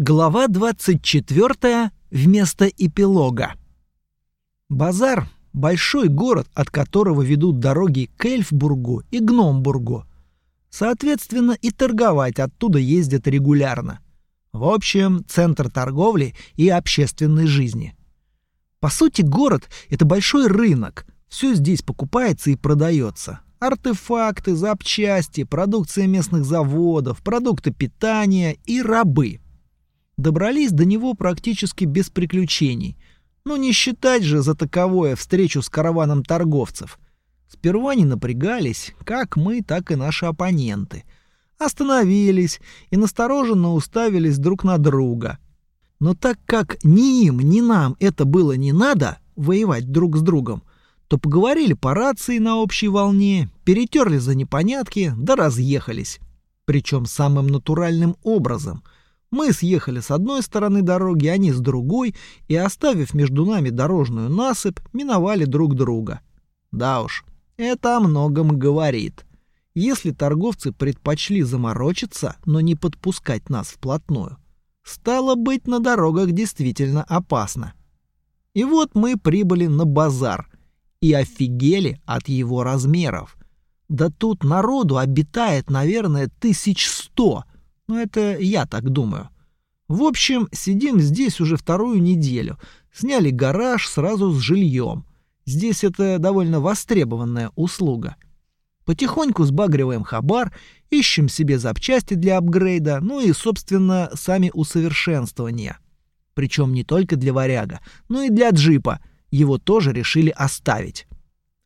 Глава 24 вместо эпилога. Базар – большой город, от которого ведут дороги к Эльфбургу и Гномбургу. Соответственно, и торговать оттуда ездят регулярно. В общем, центр торговли и общественной жизни. По сути, город – это большой рынок. Все здесь покупается и продается. Артефакты, запчасти, продукция местных заводов, продукты питания и рабы – Добрались до него практически без приключений. Но не считать же за таковое встречу с караваном торговцев. Сперва не напрягались, как мы, так и наши оппоненты. Остановились и настороженно уставились друг на друга. Но так как ни им, ни нам это было не надо, воевать друг с другом, то поговорили по рации на общей волне, перетерли за непонятки, да разъехались. Причем самым натуральным образом — мы съехали с одной стороны дороги, они с другой, и, оставив между нами дорожную насыпь, миновали друг друга. Да уж, это о многом говорит. Если торговцы предпочли заморочиться, но не подпускать нас вплотную, стало быть, на дорогах действительно опасно. И вот мы прибыли на базар и офигели от его размеров. Да тут народу обитает, наверное, тысяч сто — но это я так думаю. В общем, сидим здесь уже вторую неделю. Сняли гараж сразу с жильем. Здесь это довольно востребованная услуга. Потихоньку сбагриваем хабар, ищем себе запчасти для апгрейда, ну и, собственно, сами усовершенствования. Причем не только для варяга, но и для джипа. Его тоже решили оставить.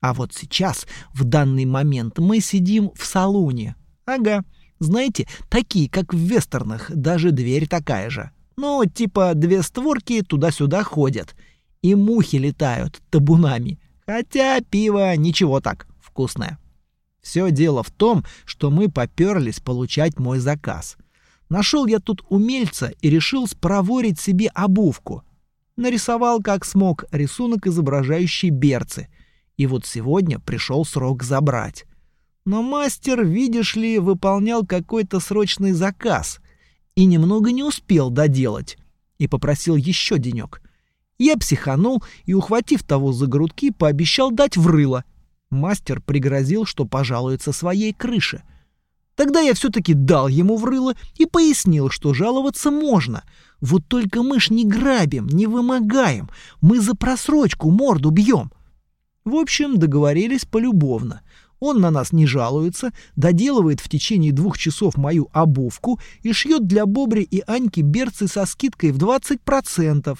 А вот сейчас, в данный момент, мы сидим в салоне. Ага, знаете, такие, как в вестернах, даже дверь такая же. Ну, типа две створки туда-сюда ходят. И мухи летают табунами. Хотя пиво ничего так, вкусное. Все дело в том, что мы поперлись получать мой заказ. Нашел я тут умельца и решил спроворить себе обувку. Нарисовал как смог рисунок, изображающий берцы. И вот сегодня пришел срок забрать. Но мастер, видишь ли, выполнял какой-то срочный заказ и немного не успел доделать, и попросил еще денек. Я психанул и, ухватив того за грудки, пообещал дать в рыло. Мастер пригрозил, что пожалуется своей крыше. Тогда я все-таки дал ему в рыло и пояснил, что жаловаться можно. Вот только мы ж не грабим, не вымогаем, мы за просрочку морду бьем. В общем, договорились полюбовно — он на нас не жалуется, доделывает в течение двух часов мою обувку и шьет для Бобри и Аньки берцы со скидкой в 20%.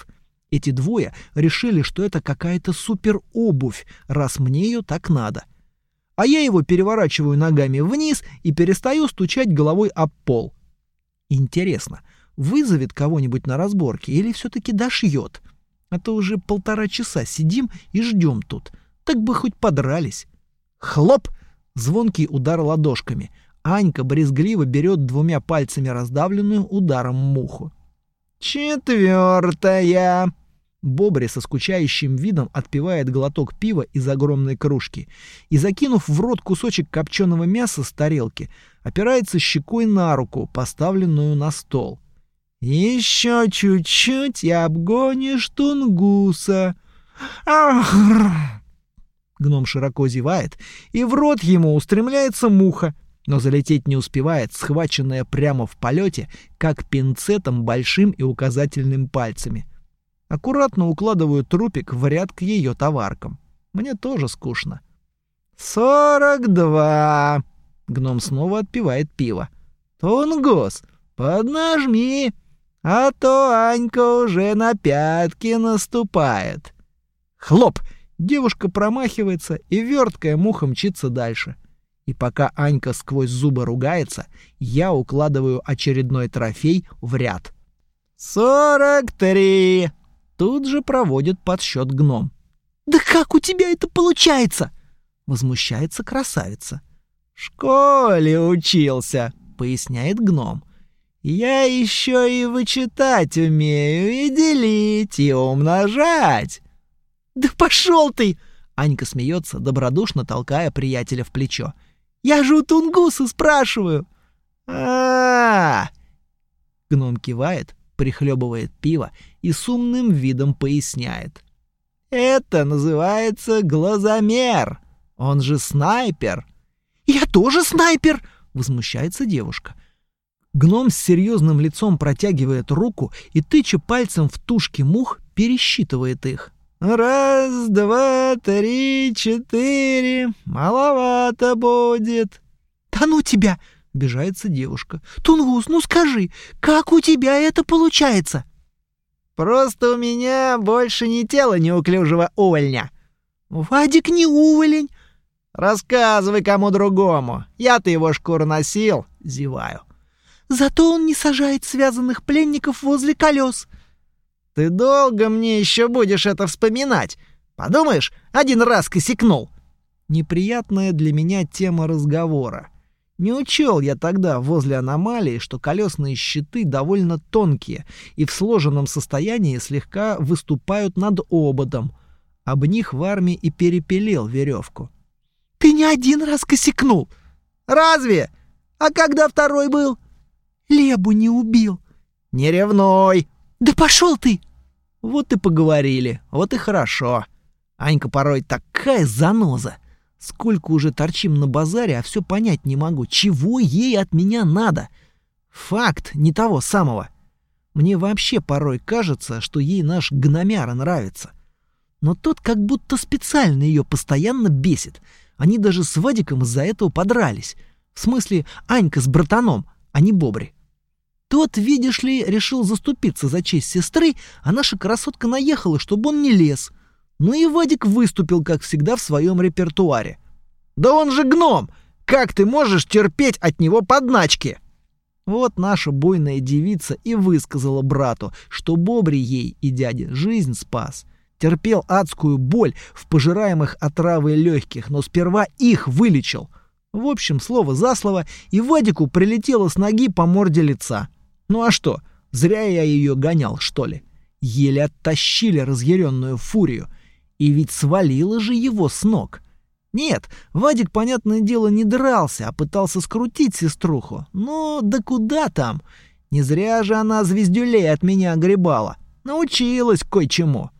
Эти двое решили, что это какая-то супер-обувь, раз мне ее так надо. А я его переворачиваю ногами вниз и перестаю стучать головой об пол. Интересно, вызовет кого-нибудь на разборке или все-таки дошьет? А то уже полтора часа сидим и ждем тут. Так бы хоть подрались. Хлоп! Звонкий удар ладошками. Анька брезгливо берет двумя пальцами раздавленную ударом муху. Четвертая. Бобри со скучающим видом отпивает глоток пива из огромной кружки и, закинув в рот кусочек копченого мяса с тарелки, опирается щекой на руку, поставленную на стол. «Еще чуть-чуть и обгонишь тунгуса!» «Ах!» Гном широко зевает, и в рот ему устремляется муха, но залететь не успевает, схваченная прямо в полете, как пинцетом большим и указательным пальцами. Аккуратно укладываю трупик в ряд к ее товаркам. Мне тоже скучно. «Сорок два!» Гном снова отпивает пиво. «Тунгус, поднажми, а то Анька уже на пятки наступает». Хлоп! Девушка промахивается, и верткая муха мчится дальше. И пока Анька сквозь зубы ругается, я укладываю очередной трофей в ряд. «Сорок три!» Тут же проводит подсчет гном. «Да как у тебя это получается?» Возмущается красавица. «В школе учился», — поясняет гном. «Я еще и вычитать умею, и делить, и умножать». «Да пошел ты!» Анька смеется, добродушно толкая приятеля в плечо. «Я же у Тунгуса спрашиваю!» а, -а, -а Гном кивает, прихлебывает пиво и с умным видом поясняет. «Это называется глазомер. Он же снайпер». «Я тоже снайпер!» — возмущается девушка. Гном с серьезным лицом протягивает руку и, тыча пальцем в тушки мух, пересчитывает их. «Раз, два, три, четыре. Маловато будет». «Да ну тебя!» — обижается девушка. «Тунгус, ну скажи, как у тебя это получается?» «Просто у меня больше не тело неуклюжего увольня». «Вадик не уволень». «Рассказывай кому другому. Я-то его шкуру носил», — зеваю. Зато он не сажает связанных пленников возле колес. Ты долго мне еще будешь это вспоминать? Подумаешь, один раз косякнул. Неприятная для меня тема разговора. Не учел я тогда возле аномалии, что колесные щиты довольно тонкие и в сложенном состоянии слегка выступают над ободом. Об них в армии и перепилил веревку. «Ты не один раз косякнул!» «Разве? А когда второй был?» Лебу не убил. Не ревной. Да пошел ты. Вот и поговорили. Вот и хорошо. Анька порой такая заноза. Сколько уже торчим на базаре, а все понять не могу. Чего ей от меня надо? Факт не того самого. Мне вообще порой кажется, что ей наш гномяра нравится. Но тот как будто специально ее постоянно бесит. Они даже с Вадиком из-за этого подрались. В смысле, Анька с братаном, а не Бобри. Тот, видишь ли, решил заступиться за честь сестры, а наша красотка наехала, чтобы он не лез. Ну и Вадик выступил, как всегда, в своем репертуаре. «Да он же гном! Как ты можешь терпеть от него подначки?» Вот наша буйная девица и высказала брату, что Бобри ей и дяде жизнь спас. Терпел адскую боль в пожираемых отравой легких, но сперва их вылечил — в общем, слово за слово, и Вадику прилетело с ноги по морде лица. Ну а что, зря я ее гонял, что ли? Еле оттащили разъяренную фурию. И ведь свалило же его с ног. Нет, Вадик, понятное дело, не дрался, а пытался скрутить сеструху. Но да куда там? Не зря же она звездюлей от меня огребала. Научилась кое-чему.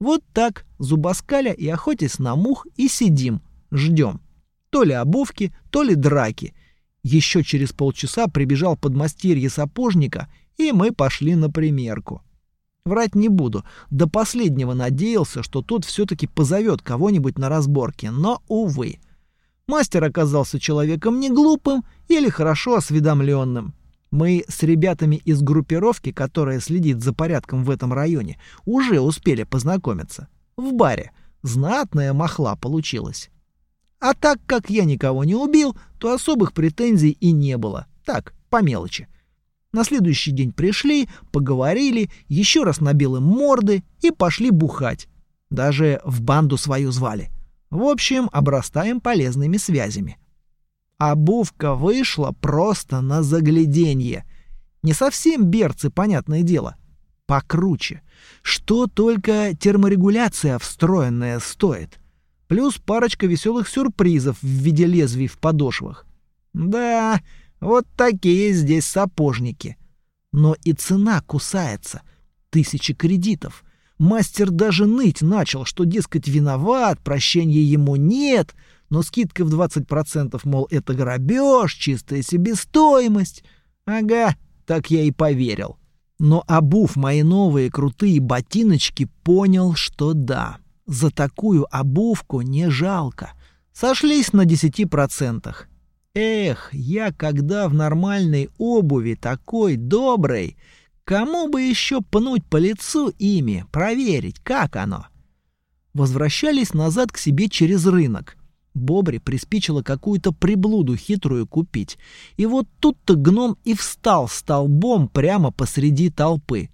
Вот так, зубоскаля и охотясь на мух, и сидим, ждем. То ли обувки, то ли драки. Еще через полчаса прибежал подмастерье сапожника, и мы пошли на примерку. Врать не буду, до последнего надеялся, что тот все-таки позовет кого-нибудь на разборки, но, увы. Мастер оказался человеком не глупым или хорошо осведомленным. Мы с ребятами из группировки, которая следит за порядком в этом районе, уже успели познакомиться. В баре. Знатная махла получилась. А так как я никого не убил, то особых претензий и не было. Так, по мелочи. На следующий день пришли, поговорили, еще раз набили морды и пошли бухать. Даже в банду свою звали. В общем, обрастаем полезными связями. Обувка вышла просто на загляденье. Не совсем берцы, понятное дело. Покруче. Что только терморегуляция встроенная стоит плюс парочка веселых сюрпризов в виде лезвий в подошвах. Да, вот такие здесь сапожники. Но и цена кусается. Тысячи кредитов. Мастер даже ныть начал, что, дескать, виноват, прощения ему нет, но скидка в 20%, мол, это грабеж, чистая себестоимость. Ага, так я и поверил. Но обув мои новые крутые ботиночки, понял, что да. За такую обувку не жалко. Сошлись на десяти процентах. Эх, я когда в нормальной обуви такой доброй, кому бы еще пнуть по лицу ими, проверить, как оно? Возвращались назад к себе через рынок. Бобри приспичило какую-то приблуду хитрую купить. И вот тут-то гном и встал столбом прямо посреди толпы.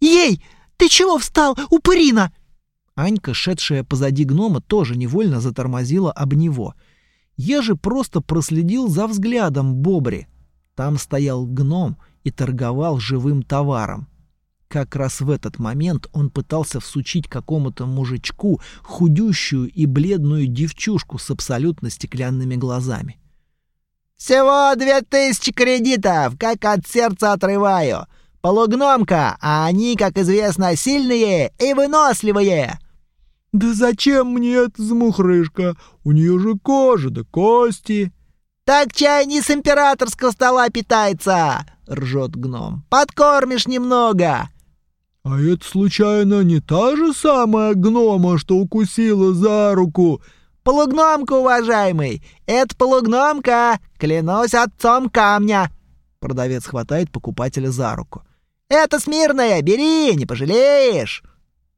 «Ей, ты чего встал, упырина?» Анька, шедшая позади гнома, тоже невольно затормозила об него. Я же просто проследил за взглядом Бобри. Там стоял гном и торговал живым товаром. Как раз в этот момент он пытался всучить какому-то мужичку худющую и бледную девчушку с абсолютно стеклянными глазами. «Всего две тысячи кредитов, как от сердца отрываю. Полугномка, а они, как известно, сильные и выносливые!» «Да зачем мне эта замухрышка? У нее же кожа да кости!» «Так чай не с императорского стола питается!» — ржет гном. «Подкормишь немного!» «А это, случайно, не та же самая гнома, что укусила за руку?» «Полугномка, уважаемый! Это полугномка! Клянусь отцом камня!» Продавец хватает покупателя за руку. «Это смирная! Бери, не пожалеешь!»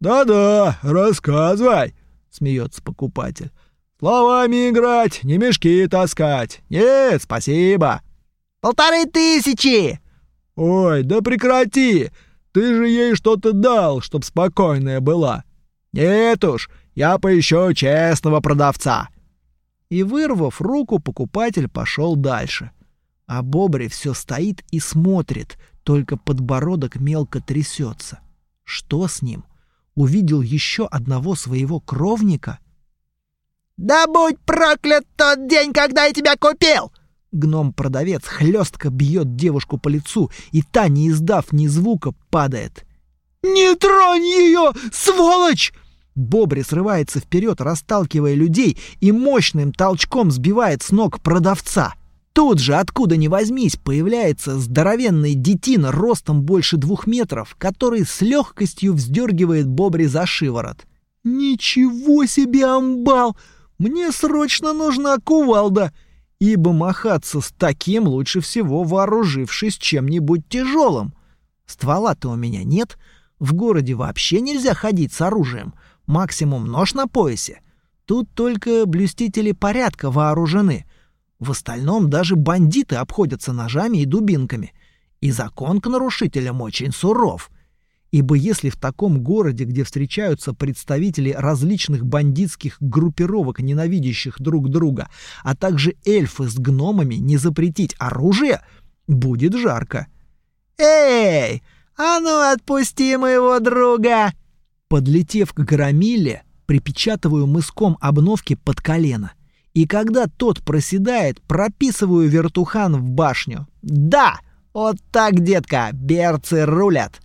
«Да-да, рассказывай!» — смеется покупатель. Словами играть, не мешки таскать. Нет, спасибо. Полторы тысячи. Ой, да прекрати. Ты же ей что-то дал, чтоб спокойная была. Нет уж, я поищу честного продавца. И вырвав руку, покупатель пошел дальше. А Бобри все стоит и смотрит, только подбородок мелко трясется. Что с ним? Увидел еще одного своего кровника — «Да будь проклят тот день, когда я тебя купил!» Гном-продавец хлестко бьет девушку по лицу, и та, не издав ни звука, падает. «Не тронь ее, сволочь!» Бобри срывается вперед, расталкивая людей, и мощным толчком сбивает с ног продавца. Тут же, откуда ни возьмись, появляется здоровенный детина ростом больше двух метров, который с легкостью вздергивает Бобри за шиворот. «Ничего себе амбал!» Мне срочно нужна кувалда, ибо махаться с таким лучше всего вооружившись чем-нибудь тяжелым. Ствола-то у меня нет, в городе вообще нельзя ходить с оружием, максимум нож на поясе. Тут только блюстители порядка вооружены. В остальном даже бандиты обходятся ножами и дубинками. И закон к нарушителям очень суров — Ибо если в таком городе, где встречаются представители различных бандитских группировок, ненавидящих друг друга, а также эльфы с гномами, не запретить оружие, будет жарко. «Эй, а ну отпусти моего друга!» Подлетев к громиле, припечатываю мыском обновки под колено. И когда тот проседает, прописываю вертухан в башню. «Да, вот так, детка, берцы рулят!»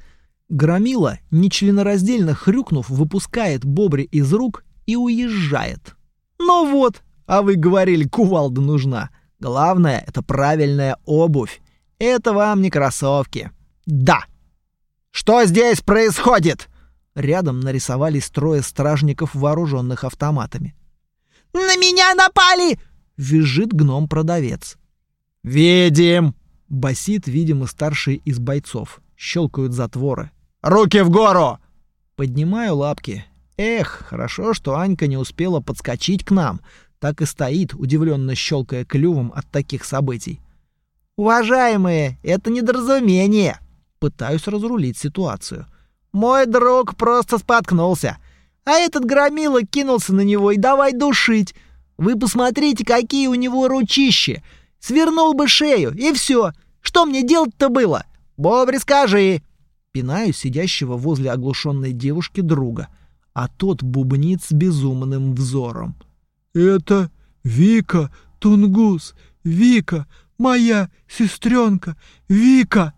Громила, нечленораздельно хрюкнув, выпускает бобри из рук и уезжает. Ну вот, а вы говорили, кувалда нужна. Главное — это правильная обувь. Это вам не кроссовки. Да. Что здесь происходит? Рядом нарисовались трое стражников, вооруженных автоматами. «На меня напали!» — визжит гном-продавец. «Видим!» — басит, видимо, старший из бойцов. Щелкают затворы. Руки в гору!» Поднимаю лапки. Эх, хорошо, что Анька не успела подскочить к нам. Так и стоит, удивленно щелкая клювом от таких событий. «Уважаемые, это недоразумение!» Пытаюсь разрулить ситуацию. «Мой друг просто споткнулся, а этот громила кинулся на него и давай душить. Вы посмотрите, какие у него ручищи! Свернул бы шею, и все. Что мне делать-то было? Бобри, скажи!» пинаю сидящего возле оглушенной девушки друга, а тот бубнит с безумным взором. «Это Вика Тунгус! Вика! Моя сестренка! Вика!»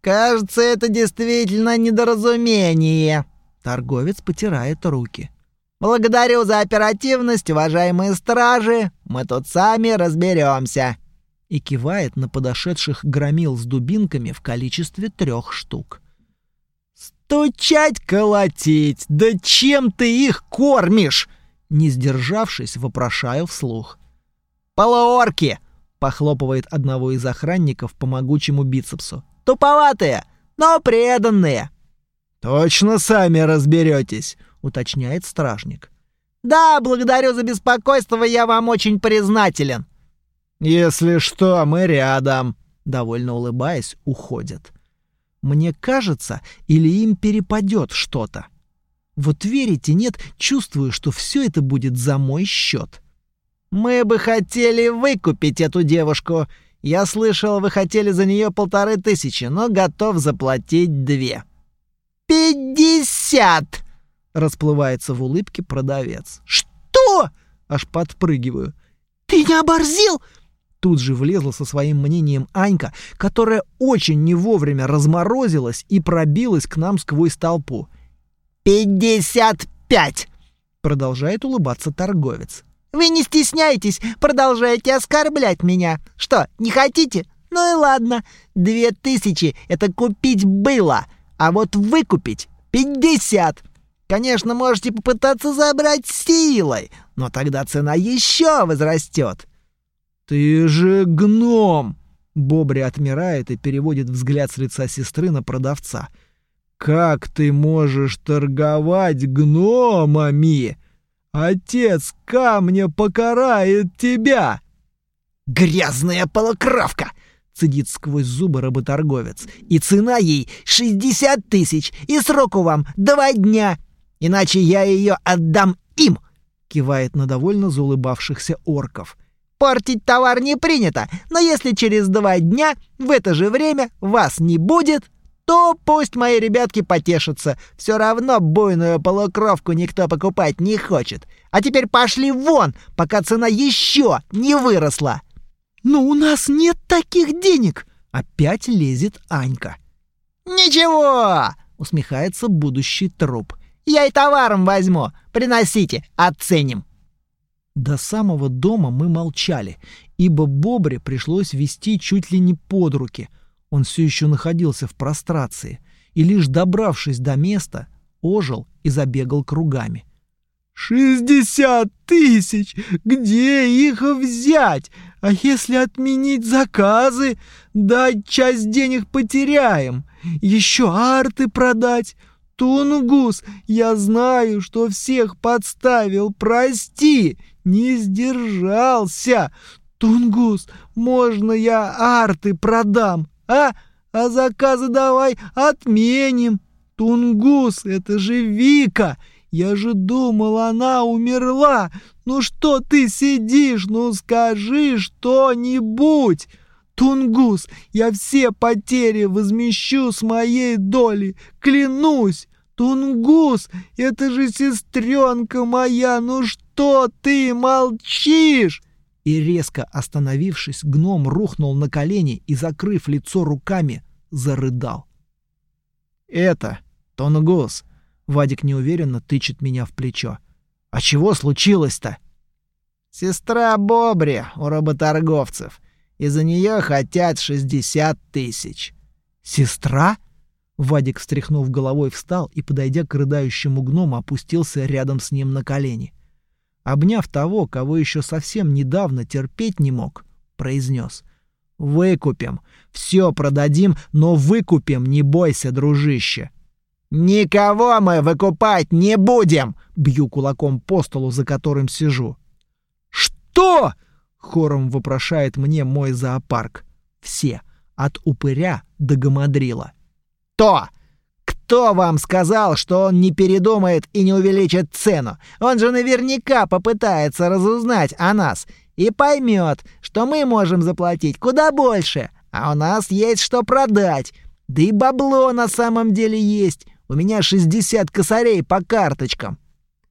«Кажется, это действительно недоразумение!» Торговец потирает руки. «Благодарю за оперативность, уважаемые стражи! Мы тут сами разберемся!» И кивает на подошедших громил с дубинками в количестве трех штук. «Стучать, колотить! Да чем ты их кормишь?» Не сдержавшись, вопрошаю вслух. «Полуорки!» — похлопывает одного из охранников по могучему бицепсу. «Туповатые, но преданные!» «Точно сами разберетесь!» — уточняет стражник. «Да, благодарю за беспокойство, я вам очень признателен!» «Если что, мы рядом!» — довольно улыбаясь, уходят. Мне кажется, или им перепадет что-то. Вот верите, нет, чувствую, что все это будет за мой счет. Мы бы хотели выкупить эту девушку. Я слышал, вы хотели за нее полторы тысячи, но готов заплатить две. «Пятьдесят!» — расплывается в улыбке продавец. «Что?» — аж подпрыгиваю. «Ты не оборзел? Тут же влезла со своим мнением Анька, которая очень не вовремя разморозилась и пробилась к нам сквозь толпу. «Пятьдесят пять!» — продолжает улыбаться торговец. «Вы не стесняйтесь, продолжаете оскорблять меня. Что, не хотите? Ну и ладно. Две тысячи — это купить было, а вот выкупить — пятьдесят. Конечно, можете попытаться забрать силой, но тогда цена еще возрастет. «Ты же гном!» Бобри отмирает и переводит взгляд с лица сестры на продавца. «Как ты можешь торговать гномами? Отец камня покарает тебя!» «Грязная полукровка!» — цедит сквозь зубы работорговец. «И цена ей шестьдесят тысяч, и сроку вам два дня, иначе я ее отдам им!» — кивает на довольно заулыбавшихся орков. — Портить товар не принято, но если через два дня в это же время вас не будет, то пусть мои ребятки потешатся. Все равно буйную полукровку никто покупать не хочет. А теперь пошли вон, пока цена еще не выросла. Но у нас нет таких денег. Опять лезет Анька. Ничего, усмехается будущий труп. Я и товаром возьму. Приносите, оценим. До самого дома мы молчали, ибо Бобре пришлось вести чуть ли не под руки. Он все еще находился в прострации, и лишь добравшись до места, ожил и забегал кругами. «Шестьдесят тысяч! Где их взять? А если отменить заказы? Дать часть денег потеряем. Еще арты продать. Тунгус, я знаю, что всех подставил, прости не сдержался. Тунгус, можно я арты продам, а? А заказы давай отменим. Тунгус, это же Вика. Я же думал, она умерла. Ну что ты сидишь? Ну скажи что-нибудь. Тунгус, я все потери возмещу с моей доли, клянусь. Тунгус, это же сестренка моя, ну что ты молчишь?» И резко остановившись, гном рухнул на колени и, закрыв лицо руками, зарыдал. «Это Тунгус», — Вадик неуверенно тычет меня в плечо. «А чего случилось-то?» «Сестра Бобри у работорговцев. Из-за нее хотят шестьдесят тысяч». «Сестра?» Вадик, встряхнув головой, встал и, подойдя к рыдающему гному, опустился рядом с ним на колени. Обняв того, кого еще совсем недавно терпеть не мог, произнес. «Выкупим. Все продадим, но выкупим, не бойся, дружище». «Никого мы выкупать не будем!» — бью кулаком по столу, за которым сижу. «Что?» — хором вопрошает мне мой зоопарк. Все, от упыря до гамадрила. Кто? Кто вам сказал, что он не передумает и не увеличит цену? Он же наверняка попытается разузнать о нас и поймет, что мы можем заплатить куда больше, а у нас есть что продать. Да и бабло на самом деле есть. У меня 60 косарей по карточкам.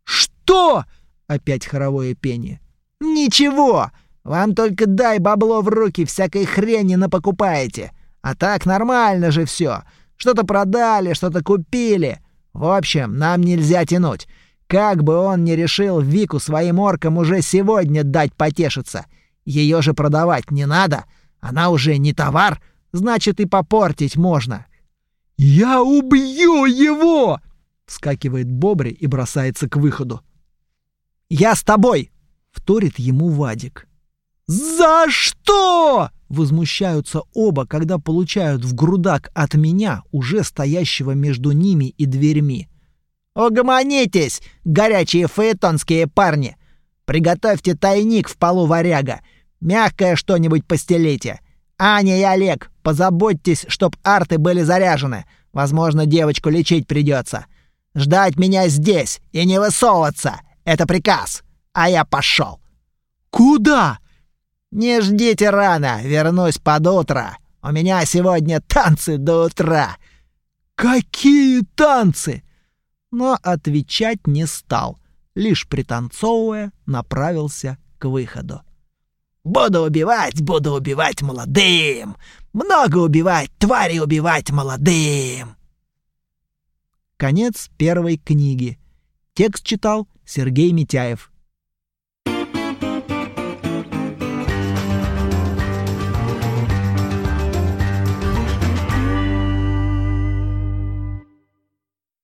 Что? Опять хоровое пение. Ничего. Вам только дай бабло в руки, всякой хрени напокупаете. А так нормально же все. Что-то продали, что-то купили. В общем, нам нельзя тянуть. Как бы он ни решил Вику своим оркам уже сегодня дать потешиться. Ее же продавать не надо. Она уже не товар, значит и попортить можно. «Я убью его!» — вскакивает Бобри и бросается к выходу. «Я с тобой!» — вторит ему Вадик. «За что?» Возмущаются оба, когда получают в грудак от меня, уже стоящего между ними и дверьми. «Угомонитесь, горячие фаэтонские парни! Приготовьте тайник в полу варяга, мягкое что-нибудь постелите. Аня и Олег, позаботьтесь, чтоб арты были заряжены. Возможно, девочку лечить придется. Ждать меня здесь и не высовываться — это приказ, а я пошел. «Куда?» «Не ждите рано, вернусь под утро. У меня сегодня танцы до утра». «Какие танцы?» Но отвечать не стал, лишь пританцовывая, направился к выходу. Буду убивать, буду убивать молодым. Много убивать, твари убивать молодым. Конец первой книги. Текст читал Сергей Митяев.